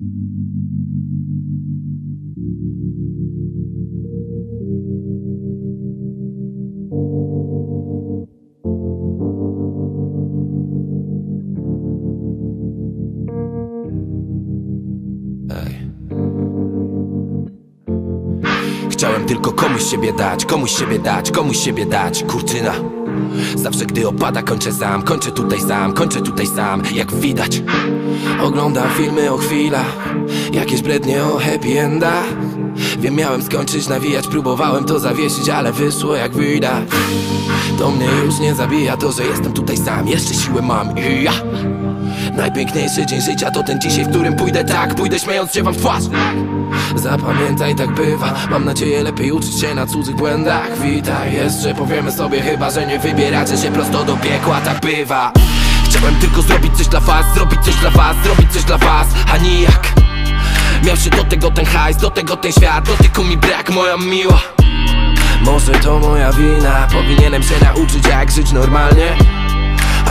Chciałem tylko komuś siebie dać, komuś siebie dać, komuś siebie dać, kurtyna Zawsze gdy opada kończę sam, kończę tutaj sam, kończę tutaj sam, jak widać Oglądam filmy o chwilach, jakieś brednie o happy endach Wiem miałem skończyć nawijać, próbowałem to zawiesić, ale wyszło jak widać. To mnie już nie zabija to, że jestem tutaj sam, jeszcze siłę mam i ja. Najpiękniejszy dzień życia to ten dzisiaj, w którym pójdę tak. Pójdę śmiejąc się wam w twarz Zapamiętaj, tak bywa. Mam nadzieję lepiej uczyć się na cudzych błędach. Witaj, jeszcze powiemy sobie chyba, że nie wybieracie się prosto do piekła. Tak bywa. Chciałem tylko zrobić coś dla was, zrobić coś dla was, zrobić coś dla was. A nijak Miał się do tego ten hajs, do tego ten świat. Dotyku mi brak, moja miła. Może to moja wina. Powinienem się nauczyć jak żyć normalnie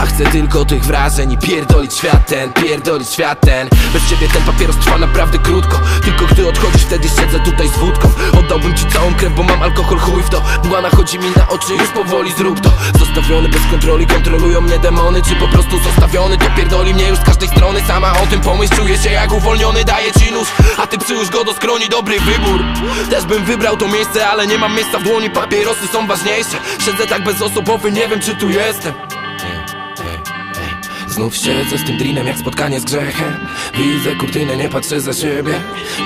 a chcę tylko tych wrażeń i pierdolić świat ten, pierdolić świat ten. Bez ciebie ten papieros trwa naprawdę krótko. Tylko gdy odchodzisz wtedy siedzę tutaj z wódką. Oddałbym ci całą krew, bo mam alkohol chuj w to. Mgła nachodzi mi na oczy, już powoli zrób to. Zostawiony bez kontroli, kontrolują mnie demony. Czy po prostu zostawiony, to pierdoli mnie już z każdej strony. Sama o tym pomyśl, czuję się jak uwolniony Daję ci nóż, a ty przyłóż go do skroni Dobry wybór, też bym wybrał to miejsce Ale nie mam miejsca w dłoni, papierosy są ważniejsze. Siedzę tak bezosobowy, nie wiem czy tu jestem Znów siedzę z tym drinem jak spotkanie z grzechem. Widzę kurtynę, nie patrzę za siebie.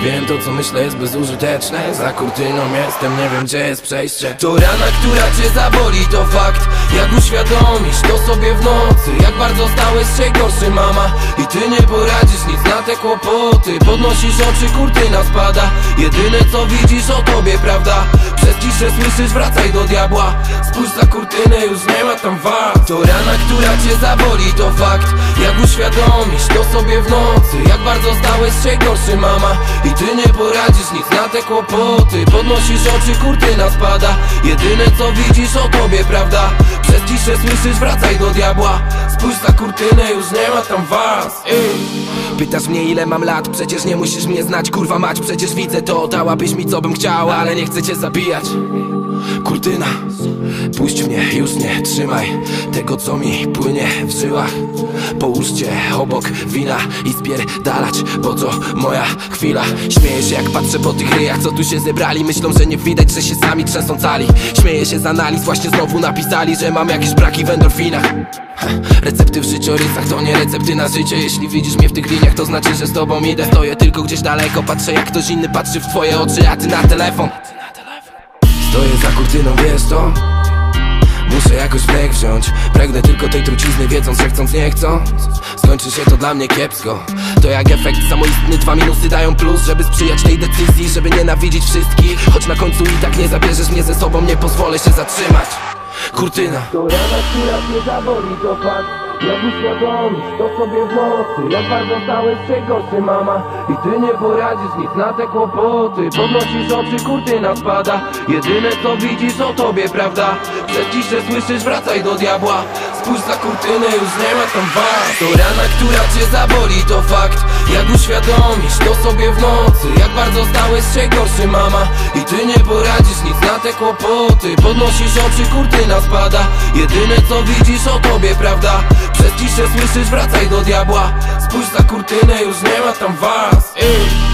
Wiem to co myślę jest bezużyteczne. Za kurtyną jestem, nie wiem gdzie jest przejście. To rana, która cię zaboli, to fakt. Jak uświadomisz to sobie w nocy Jak bardzo stałeś się gorszy mama. I ty nie poradzisz nic na te kłopoty. Podnosisz oczy, kurtyna spada. Jedyne co widzisz o tobie, prawda? Przez ciszę słyszysz, wracaj do diabła. Spójrz za kurtynę, już nie ma tam wad. To rana, która cię zaboli, to fakt. Jak uświadomisz to sobie w nocy Jak bardzo stałeś się gorszy mama. I ty nie poradzisz nic na te kłopoty. Podnosisz oczy, kurtyna spada. Jedyne co widzisz o tobie, prawda? Przez ciszę słyszysz, wracaj do diabła. Spójrz za kurtynę, już nie ma tam was. Ej. Pytasz mnie ile mam lat, przecież nie musisz mnie znać Kurwa mać, przecież widzę to Dałabyś mi co bym chciała, ale nie chcę cię zabijać Kurtyna, puść mnie, już nie trzymaj Tego co mi płynie w żyłach. Połóżcie obok wina i spierdalać Bo to moja chwila. Śmieję się jak patrzę po tych ryjach co tu się zebrali. Myślą, że nie widać, że się sami trzęsą cali. Śmieję się z analiz, właśnie znowu napisali Że mam jakieś braki w endorfinach. Recepty w życiorysach to nie recepty na życie. Jeśli widzisz mnie w tych liniach to znaczy, że z tobą idę. Stoję tylko gdzieś daleko, patrzę jak ktoś inny patrzy w twoje oczy A ty na telefon Stoję za kurtyną, wiesz to? Muszę jakoś wdech wziąć. Pragnę tylko tej trucizny, wiedząc, że chcąc nie chcąc. Skończy się to dla mnie kiepsko. To jak efekt samoistny, dwa minusy dają plus Żeby sprzyjać tej decyzji, żeby nienawidzić wszystkich. Choć na końcu i tak nie zabierzesz mnie ze sobą Nie pozwolę się zatrzymać. Kurtyna. To która cię zaboli, to fakt Jak uświadomisz to sobie w nocy. Jak bardzo stałeś się gorszy mama? I ty nie poradzisz nic na te kłopoty. Podnosisz oczy, kurtyna spada. Jedyne co widzisz o tobie, prawda? Przez ciszę słyszysz, wracaj do diabła. Spójrz za kurtynę, już nie ma tam was To rana, która cię zaboli, to fakt. Jak uświadomisz to sobie w nocy. Jak bardzo stałeś się gorszy mama? I ty nie poradzisz nic na te kłopoty. Podnosisz oczy, kurtyna spada. Jedyne co widzisz o tobie, prawda? Przez ciszę słyszysz, wracaj do diabła Spójrz za kurtynę, już nie ma tam was Ej.